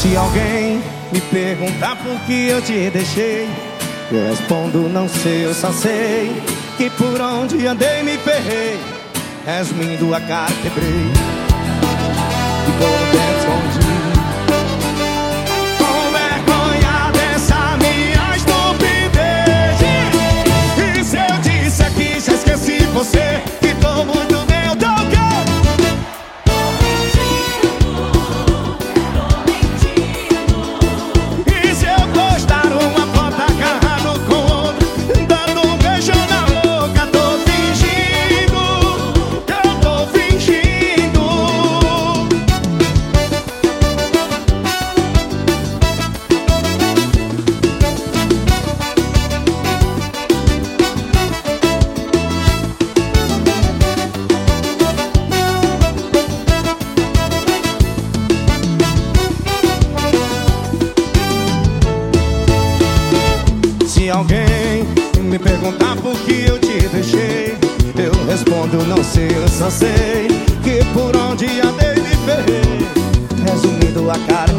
Se alguém me perguntar por que eu te deixei, eu respondo não sei, eu só sei que por onde andei me ferrei, resumindo a cara quebrei. No alguém me perguntar por que eu te deixei, eu respondo não sei, eu só sei que por onde andei me ferrei. Resumindo a cara